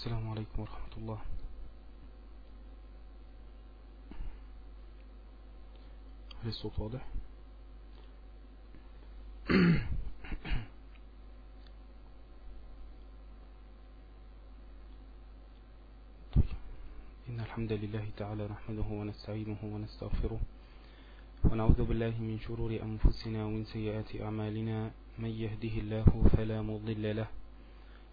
السلام عليكم ورحمة الله. هل الصوت واضح؟ طيب. إن الحمد لله تعالى نحمده ونستعينه ونستغفره ونعوذ بالله من شرور أنفسنا ومن سيئات أعمالنا. من يهده الله فلا مضل له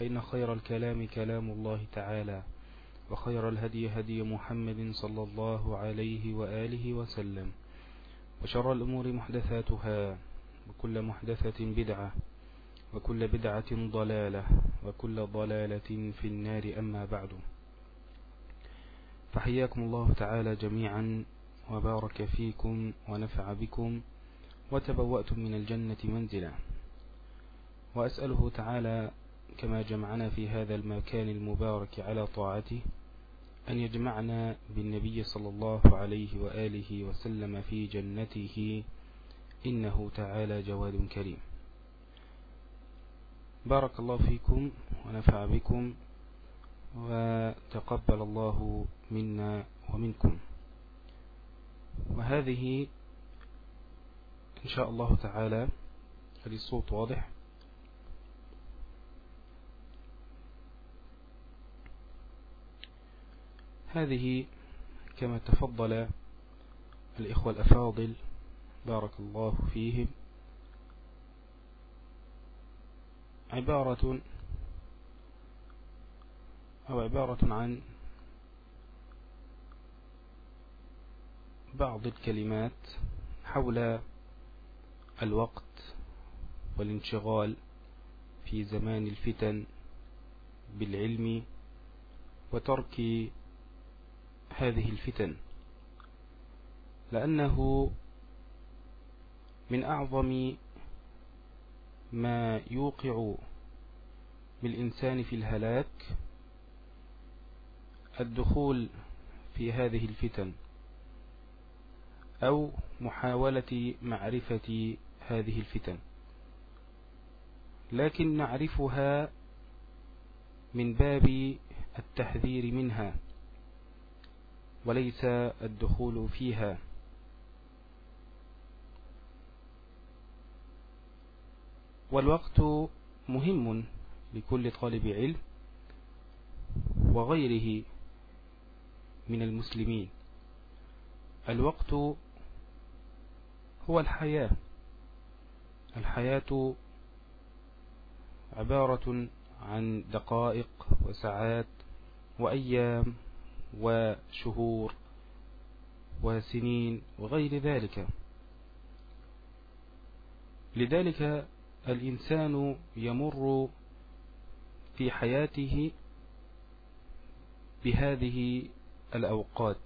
فإن خير الكلام كلام الله تعالى وخير الهدي هدي محمد صلى الله عليه وآله وسلم وشر الأمور محدثاتها وكل محدثة بدعة وكل بدعة ضلالة وكل ضلالة في النار أما بعد. فحياكم الله تعالى جميعا وبارك فيكم ونفع بكم وتبوأتم من الجنة منزلا. وأسأله تعالى كما جمعنا في هذا المكان المبارك على طاعته أن يجمعنا بالنبي صلى الله عليه وآله وسلم في جنته إنه تعالى جواد كريم. بارك الله فيكم ونفع بكم وتقبل الله منا ومنكم. وهذه إن شاء الله تعالى هذه الصوت واضح. هذه كما تفضل الإخوة الأفاضل بارك الله فيهم. عبارة أو عبارة عن بعض الكلمات حول الوقت والانشغال في زمان الفتن بالعلم وترك هذه الفتن لأنه من أعظم ما يوقع بالإنسان في الهلاك الدخول في هذه الفتن أو محاولة معرفة هذه الفتن. لكن نعرفها من باب التحذير منها. وليس الدخول فيها. والوقت مهم لكل طالب علم وغيره من المسلمين. الوقت هو الحياة. الحياة عبارة عن دقائق وساعات وأيام وشهور وسنين وغير ذلك. لذلك الإنسان يمر في حياته بهذه الأوقات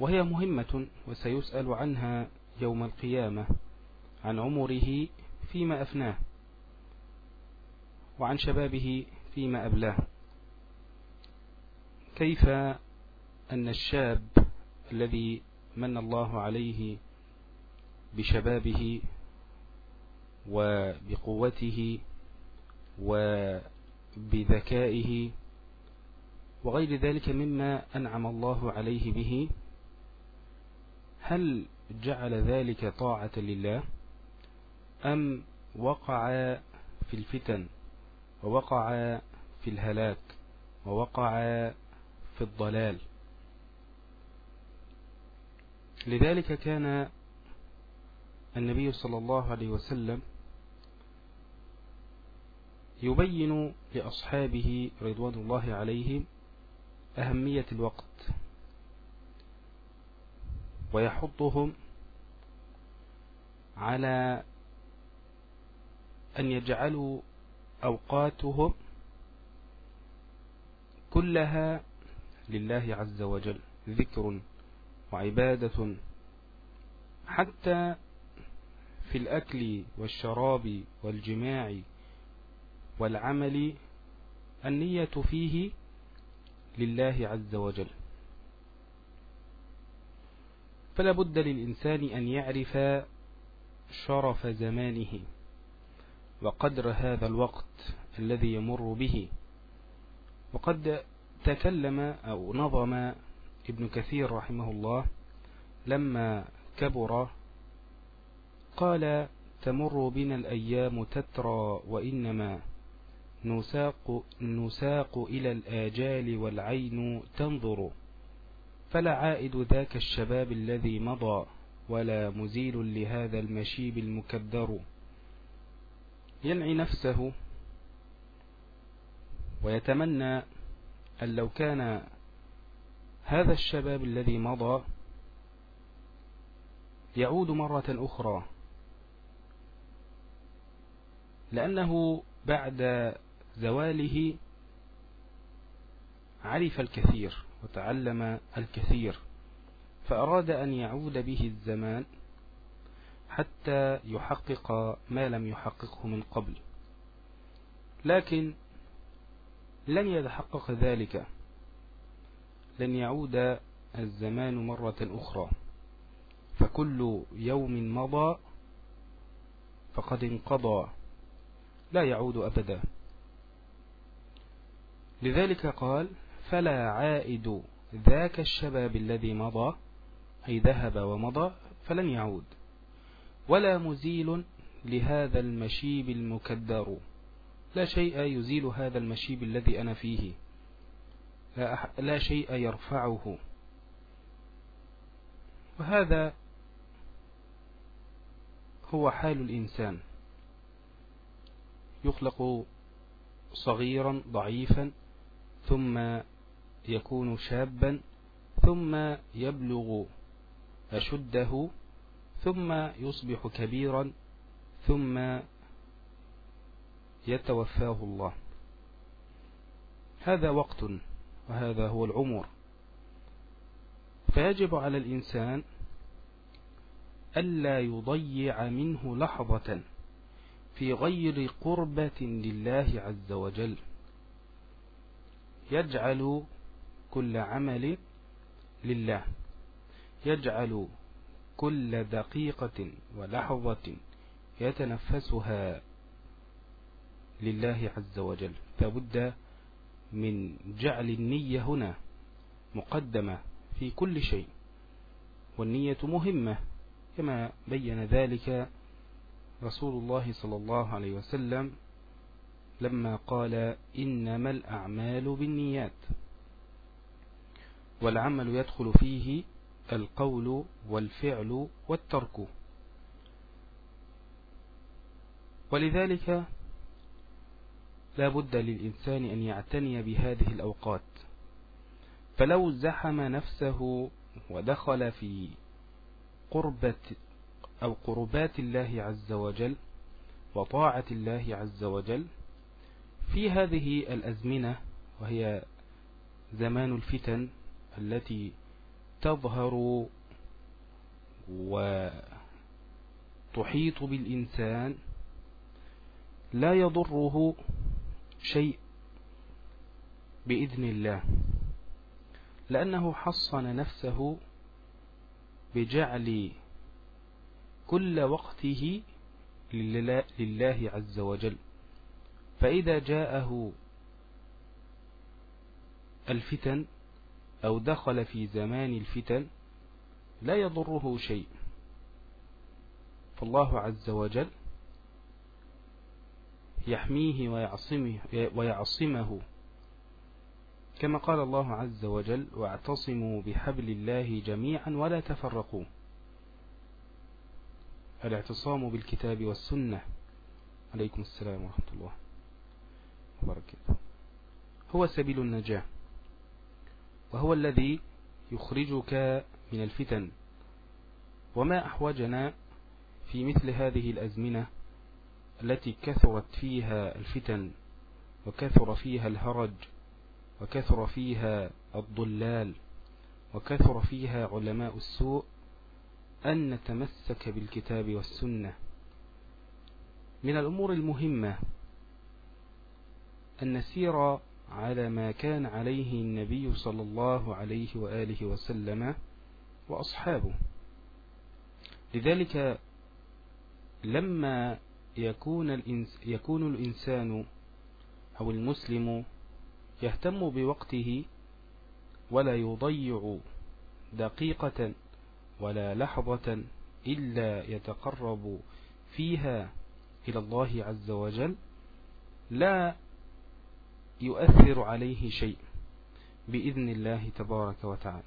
وهي مهمة وسيسأل عنها يوم القيامة عن عمره فيما أفناه وعن شبابه فيما أبلاه. كيف أن الشاب الذي من الله عليه بشبابه وبقوته وبذكائه وغير ذلك مما أنعم الله عليه به هل جعل ذلك طاعة لله؟ أم وقع في الفتن ووقع في الهلاك ووقع في الضلال. لذلك كان النبي صلى الله عليه وسلم يبين لأصحابه رضوان الله عليهم أهمية الوقت ويحضهم على أن يجعلوا أوقاتهم كلها لله عز وجل ذكر وعبادة. حتى في الأكل والشراب والجماع والعمل النية فيه لله عز وجل. فلا بد للإنسان أن يعرف شرف زمانه وقدر هذا الوقت الذي يمر به. وقد تكلم أو نظم ابن كثير رحمه الله لما كبر قال تمر بنا الأيام تترى وإنما نساق, نساق إلى الآجال والعين تنظر فلا عائد ذاك الشباب الذي مضى ولا مزيل لهذا المشيب المكدر ينعي نفسه ويتمنى أن لو كان هذا الشباب الذي مضى يعود مرة أخرى لأنه بعد زواله عرف الكثير وتعلم الكثير فأراد أن يعود به الزمان حتى يحقق ما لم يحققه من قبل. لكن لن يتحقق ذلك. لن يعود الزمان مرة أخرى. فكل يوم مضى فقد انقضى. لا يعود أبدا. لذلك قال فلا عائد ذاك الشباب الذي مضى أي ذهب ومضى فلن يعود. ولا مزيل لهذا المشيب المكدر. لا شيء يزيل هذا المشيب الذي أنا فيه. لا, لا شيء يرفعه. وهذا هو حال الإنسان. يخلق صغيرا ضعيفا ثم يكون شابا ثم يبلغ أشده ثم يصبح كبيرا ثم يتوفاه الله. هذا وقت وهذا هو العمر. فيجب على الإنسان ألا يضيع منه لحظة في غير قربة لله عز وجل. يجعل كل عمل لله. يجعل كل دقيقة ولحظة يتنفسها. لله عز وجل. فبد من جعل النية هنا مقدمة في كل شيء. والنية مهمة كما بين ذلك رسول الله صلى الله عليه وسلم لما قال إنما الأعمال بالنيات. والعمل يدخل فيه القول والفعل والترك. ولذلك لا بد للإنسان أن يعتني بهذه الأوقات. فلو زحم نفسه ودخل في قربة أو قربات الله عز وجل وطاعة الله عز وجل في هذه الأزمنة وهي زمان الفتن التي تظهر وتحيط بالإنسان لا يضره شيء بإذن الله لأنه حصن نفسه بجعل كل وقته لله عز وجل. فإذا جاءه الفتن أو دخل في زمان الفتن لا يضره شيء. فالله عز وجل يحميه ويعصمه, ويعصمه. كما قال الله عز وجل واعتصموا بحبل الله جميعا ولا تفرقوا. الاعتصام بالكتاب والسنة. عليكم السلام ورحمة الله وبركاته. هو سبيل النجاة وهو الذي يخرجك من الفتن. وما أحوجنا في مثل هذه الأزمنة التي كثرت فيها الفتن وكثر فيها الهرج وكثر فيها الضلال وكثر فيها علماء السوء أن نتمسك بالكتاب والسنة. من الأمور المهمة أن نسير على ما كان عليه النبي صلى الله عليه وآله وسلم وأصحابه. لذلك لما يكون, الإنس يكون الإنسان أو المسلم يهتم بوقته ولا يضيع دقيقة ولا لحظة إلا يتقرب فيها إلى الله عز وجل لا يؤثر عليه شيء بإذن الله تبارك وتعالى.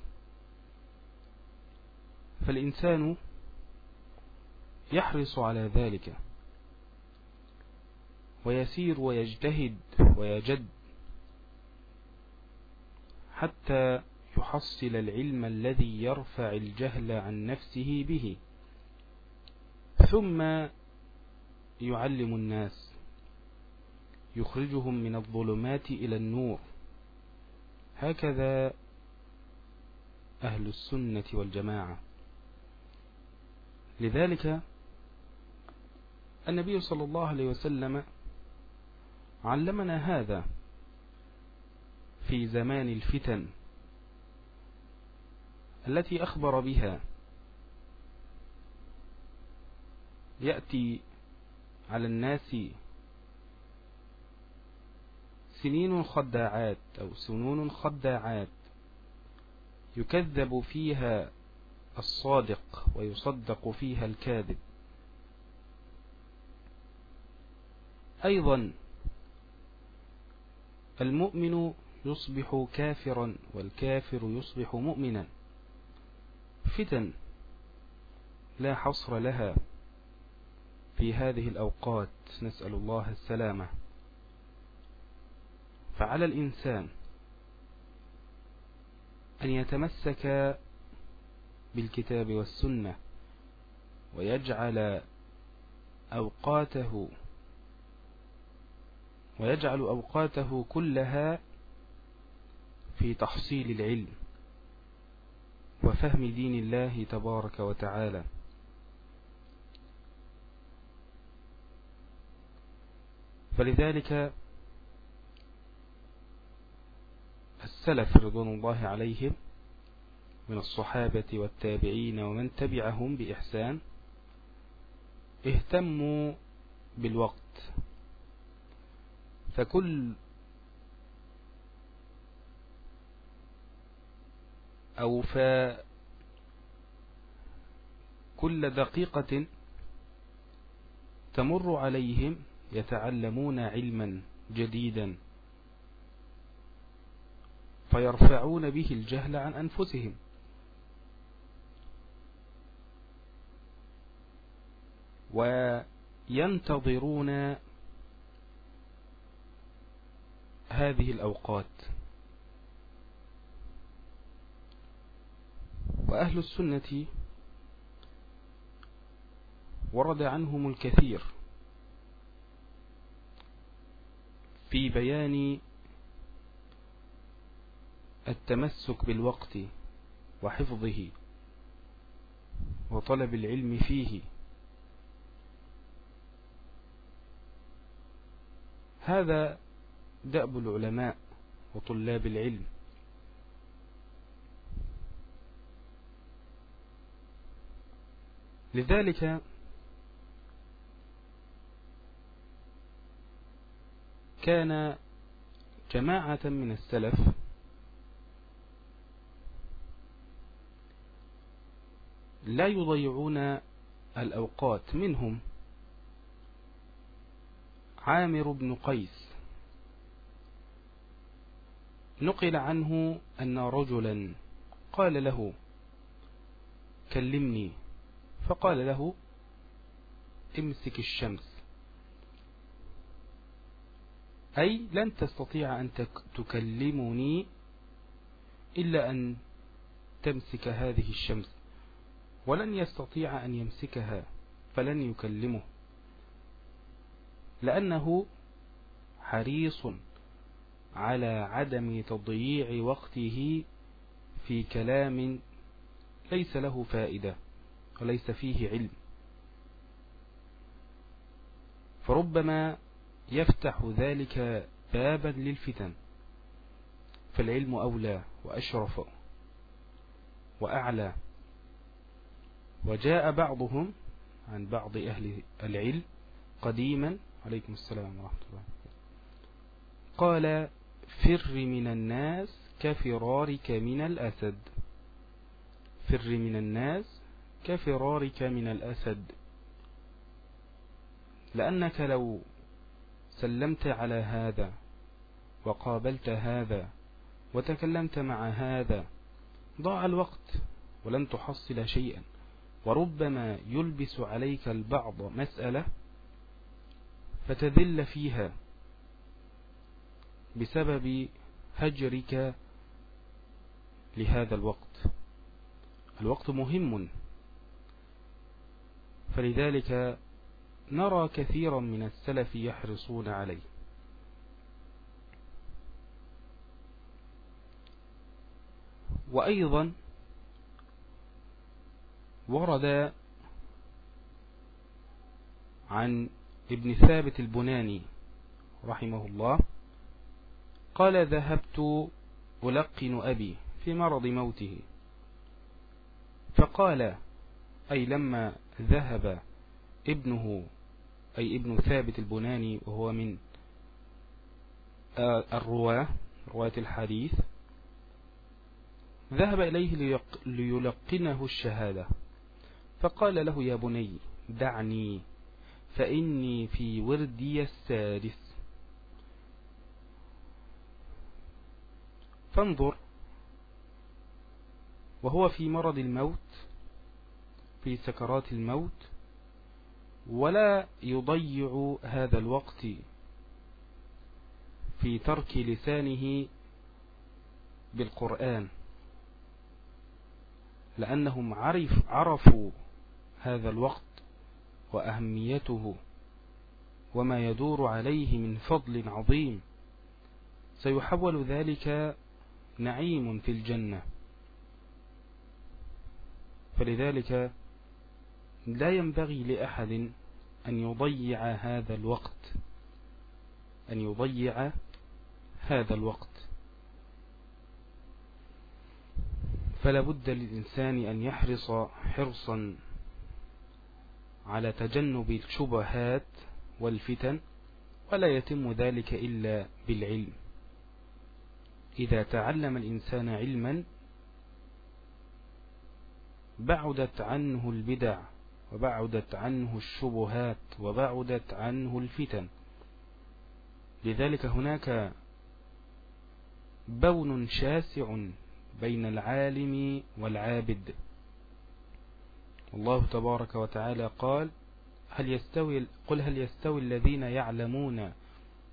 فالإنسان يحرص على ذلك. ويسير ويجتهد ويجد حتى يحصل العلم الذي يرفع الجهل عن نفسه به. ثم يعلم الناس يخرجهم من الظلمات إلى النور. هكذا أهل السنة والجماعة. لذلك النبي صلى الله عليه وسلم علمنا هذا في زمان الفتن التي أخبر بها. يأتي على الناس سنين خداعات أو سنون خداعات يكذب فيها الصادق ويصدق فيها الكاذب. أيضا المؤمن يصبح كافرا والكافر يصبح مؤمنا. فتن لا حصر لها في هذه الأوقات نسأل الله السلامة. فعلى الإنسان أن يتمسك بالكتاب والسنة ويجعل أوقاته ويجعل أوقاته كلها في تحصيل العلم وفهم دين الله تبارك وتعالى. فلذلك السلف رضوان الله عليهم من الصحابة والتابعين ومن تبعهم بإحسان اهتموا بالوقت. فكل أو فكل دقيقة تمر عليهم يتعلمون علما جديدا فيرفعون به الجهل عن أنفسهم. وينتظرون هذه الأوقات. وأهل السنة ورد عنهم الكثير في بيان التمسك بالوقت وحفظه وطلب العلم فيه. هذا دأب العلماء وطلاب العلم. لذلك كان جماعة من السلف لا يضيعون الأوقات. منهم عامر بن قيس نقل عنه أن رجلا قال له كلمني. فقال له امسك الشمس. أي لن تستطيع أن تكلمني إلا أن تمسك هذه الشمس ولن يستطيع أن يمسكها فلن يكلمه لأنه حريص. على عدم تضييع وقته في كلام ليس له فائدة وليس فيه علم. فربما يفتح ذلك بابا للفتن فالعلم أولى وأشرف وأعلى. وجاء بعضهم عن بعض أهل العلم قديما عليكم السلام ورحمة الله. قال فر من الناس كفرارك من الأسد. فر من الناس كفرارك من الأسد. لأنك لو سلمت على هذا وقابلت هذا وتكلمت مع هذا ضاع الوقت ولن تحصل شيئا. وربما يلبس عليك البعض مسألة فتذل فيها بسبب هجرك لهذا الوقت. الوقت مهم. فلذلك نرى كثيرا من السلف يحرصون عليه. وأيضا ورد عن ابن ثابت البناني رحمه الله قال ذهبت ألقن أبي في مرض موته. فقال أي لما ذهب ابنه أي ابن ثابت البناني وهو من الرواة رواة الحديث ذهب إليه ليلقنه الشهادة. فقال له يا بني دعني فإني في وردي السادس. فانظر وهو في مرض الموت في سكرات الموت ولا يضيع هذا الوقت في ترك لسانه بالقرآن لأنهم عرف عرفوا هذا الوقت وأهميته وما يدور عليه من فضل عظيم. سيحول ذلك نعيم في الجنة. فلذلك لا ينبغي لأحد أن يضيع هذا الوقت أن يضيع هذا الوقت. فلا بد للإنسان أن يحرص حرصا على تجنب الشبهات والفتن ولا يتم ذلك إلا بالعلم. إذا تعلم الإنسان علما بعدت عنه البدع وبعدت عنه الشبهات وبعدت عنه الفتن. لذلك هناك بون شاسع بين العالم والعابد. الله تبارك وتعالى قال هل يستوي قل هل يستوي الذين يعلمون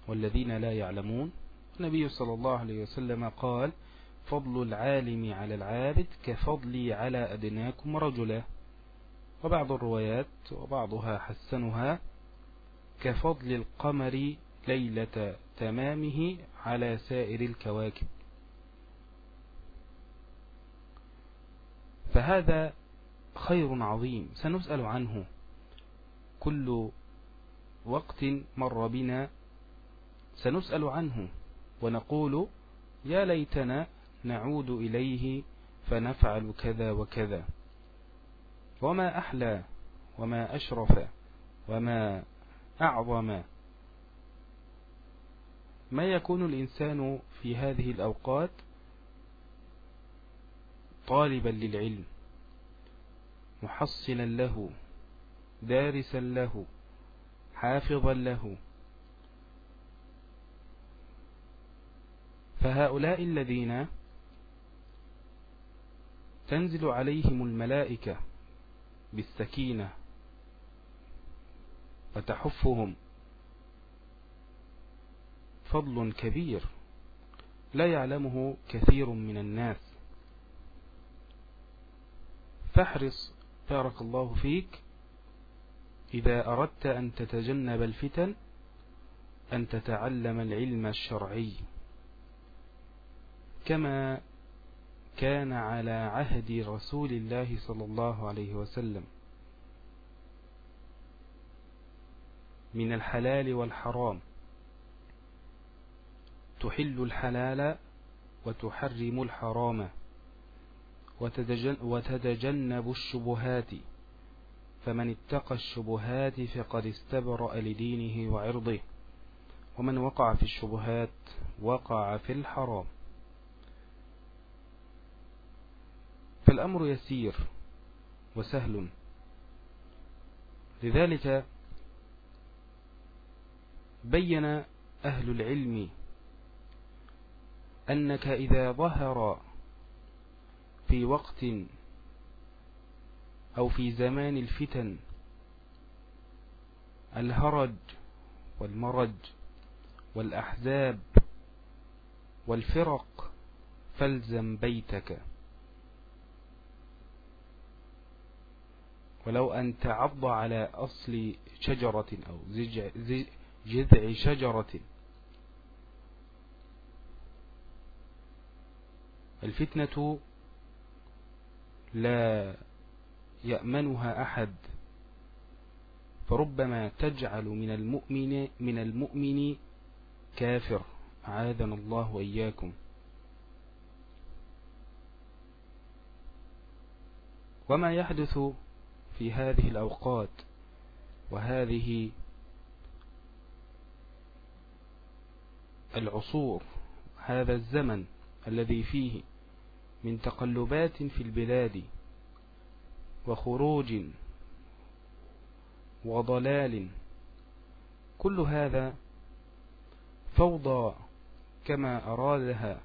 والذين لا يعلمون؟ النبي صلى الله عليه وسلم قال فضل العالم على العابد كفضلي على أدناكم رجلا. وبعض الروايات وبعضها حسنها كفضل القمر ليلة تمامه على سائر الكواكب. فهذا خير عظيم سنسأل عنه. كل وقت مر بنا سنسأل عنه. ونقول يا ليتنا نعود إليه فنفعل كذا وكذا. وما أحلى وما أشرف وما أعظم. ما يكون الإنسان في هذه الأوقات طالبا للعلم محصلا له دارسا له حافظا له فهؤلاء الذين تنزل عليهم الملائكة بالسكينة وتحفهم فضل كبير لا يعلمه كثير من الناس. فاحرص بارك الله فيك. إذا أردت أن تتجنب الفتن أن تتعلم العلم الشرعي. كما كان على عهد رسول الله صلى الله عليه وسلم من الحلال والحرام. تحل الحلال وتحرم الحرام. وتتجنب الشبهات. فمن اتقى الشبهات فقد استبرأ لدينه وعرضه. ومن وقع في الشبهات وقع في الحرام. فالأمر يسير وسهل. لذلك بين أهل العلم أنك إذا ظهر في وقت أو في زمان الفتن الهرج والمرج والأحزاب والفرق فالزم بيتك. ولو أن تعض على أصل شجرة أو جذع شجرة. الفتنة لا يأمنها أحد فربما تجعل من المؤمن من المؤمن كافر. عاذنا الله وإياكم. وما يحدث في هذه الأوقات وهذه العصور هذا الزمن الذي فيه من تقلبات في البلاد وخروج وضلال كل هذا فوضى كما أرادها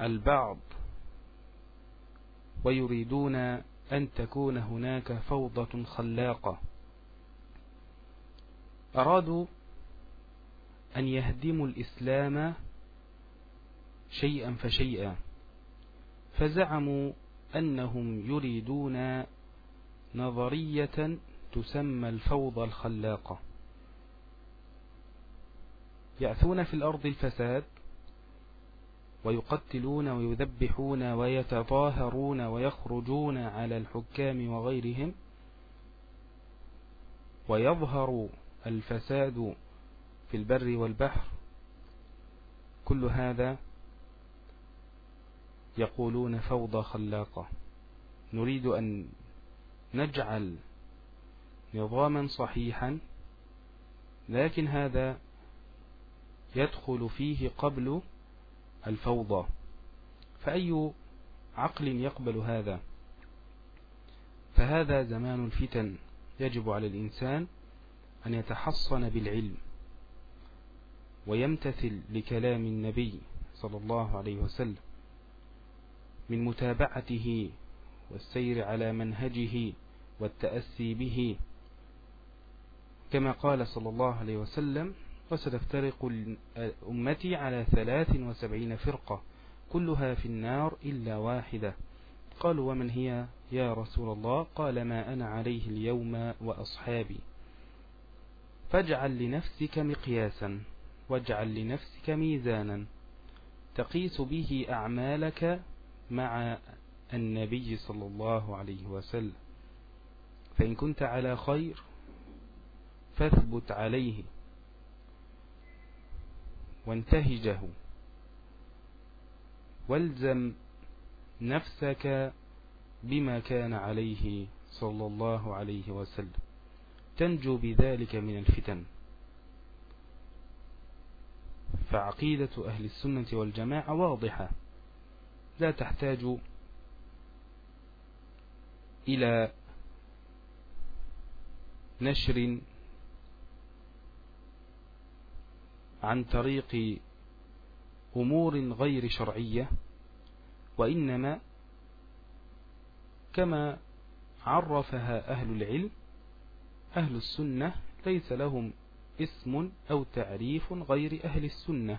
البعض ويريدون أن تكون هناك فوضى خلاقة. أرادوا أن يهدموا الإسلام شيئا فشيئا فزعموا أنهم يريدون نظرية تسمى الفوضى الخلاقة. يأثون في الأرض الفساد ويقتلون ويذبحون ويتظاهرون ويخرجون على الحكام وغيرهم ويظهر الفساد في البر والبحر. كل هذا يقولون فوضى خلاقة. نريد أن نجعل نظاما صحيحا لكن هذا يدخل فيه قبل الفوضى. فأي عقل يقبل هذا؟ فهذا زمان الفتن يجب على الإنسان أن يتحصن بالعلم ويمتثل لكلام النبي صلى الله عليه وسلم من متابعته والسير على منهجه والتأسي به. كما قال صلى الله عليه وسلم وستفترق أمتي على ثلاث وسبعين فرقة كلها في النار إلا واحدة. قالوا ومن هي؟ يا رسول الله قال ما أنا عليه اليوم وأصحابي. فاجعل لنفسك مقياسا واجعل لنفسك ميزانا تقيس به أعمالك مع النبي صلى الله عليه وسلم. فإن كنت على خير فاثبت عليه. وانتهجه. والزم نفسك بما كان عليه صلى الله عليه وسلم. تنجو بذلك من الفتن. فعقيدة أهل السنة والجماعة واضحة. لا تحتاج إلى نشر عن طريق أمور غير شرعية وإنما كما عرفها أهل العلم أهل السنة ليس لهم اسم أو تعريف غير أهل السنة.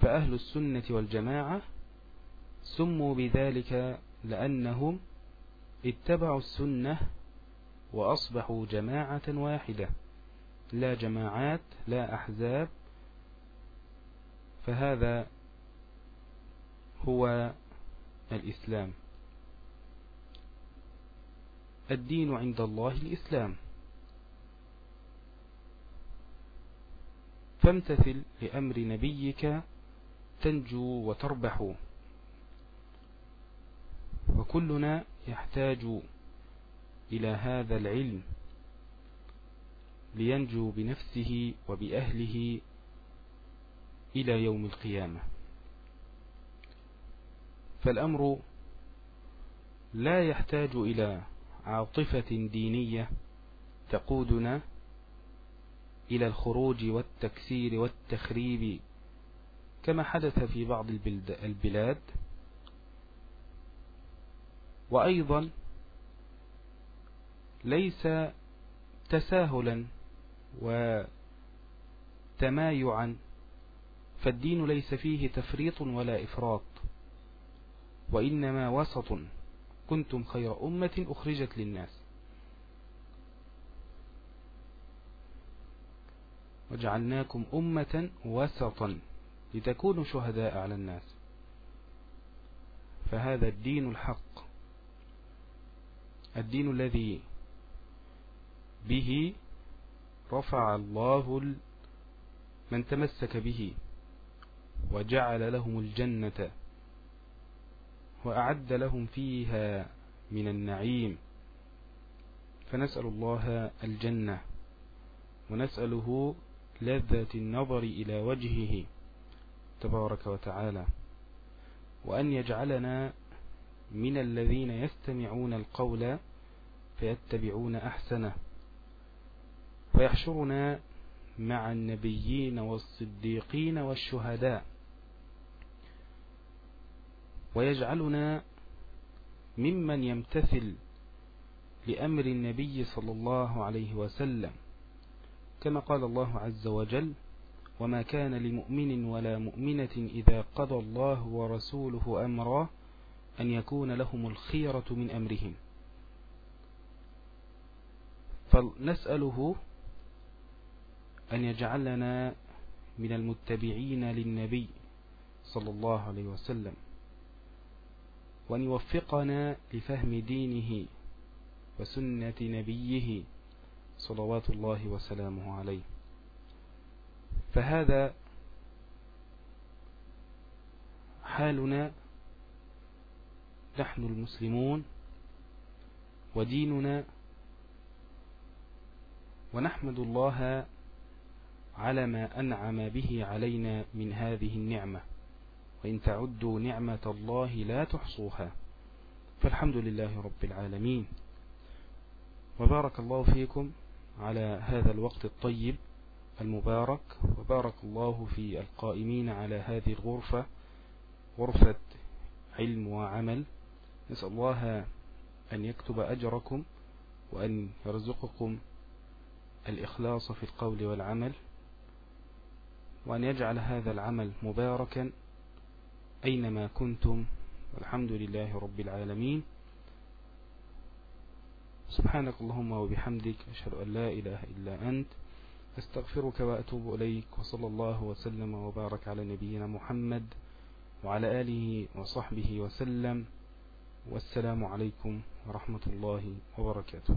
فأهل السنة والجماعة سموا بذلك لأنهم اتبعوا السنة وأصبحوا جماعة واحدة. لا جماعات لا أحزاب فهذا هو الإسلام. الدين عند الله الإسلام. فامتثل لأمر نبيك تنجو وتربح. وكلنا يحتاج إلى هذا العلم. لينجو بنفسه وبأهله إلى يوم القيامة. فالأمر لا يحتاج إلى عاطفة دينية تقودنا إلى الخروج والتكسير والتخريب كما حدث في بعض البلاد. وأيضا ليس تساهلا وتمايعا فالدين ليس فيه تفريط ولا إفراط وإنما وسط كنتم خير أمة أخرجت للناس. وجعلناكم أمة وسطا لتكونوا شهداء على الناس. فهذا الدين الحق. الدين الذي به رفع الله من تمسك به وجعل لهم الجنة وأعد لهم فيها من النعيم. فنسأل الله الجنة ونسأله لذة النظر إلى وجهه تبارك وتعالى. وأن يجعلنا من الذين يستمعون القول فيتبعون أحسنه. ويحشرنا مع النبيين والصديقين والشهداء. ويجعلنا ممن يمتثل لأمر النبي صلى الله عليه وسلم. كما قال الله عز وجل وما كان لمؤمن ولا مؤمنة إذا قضى الله ورسوله أمرا أن يكون لهم الخيرة من أمرهم. فنسأله أن يجعلنا من المتبعين للنبي صلى الله عليه وسلم وأن يوفقنا لفهم دينه وسنة نبيه صلوات الله وسلامه عليه. فهذا حالنا. نحن المسلمون وديننا. ونحمد الله على ما أنعم به علينا من هذه النعمة. وإن تعدوا نعمة الله لا تحصوها. فالحمد لله رب العالمين. وبارك الله فيكم على هذا الوقت الطيب المبارك. وبارك الله في القائمين على هذه الغرفة. غرفة علم وعمل. نسأل الله أن يكتب أجركم. وأن يرزقكم الإخلاص في القول والعمل. وأن يجعل هذا العمل مباركا أينما كنتم والحمد لله رب العالمين. سبحانك اللهم وبحمدك أشهد أن لا إله إلا أنت أستغفرك وأتوب إليك وصلى الله وسلم وبارك على نبينا محمد وعلى آله وصحبه وسلم. والسلام عليكم ورحمة الله وبركاته.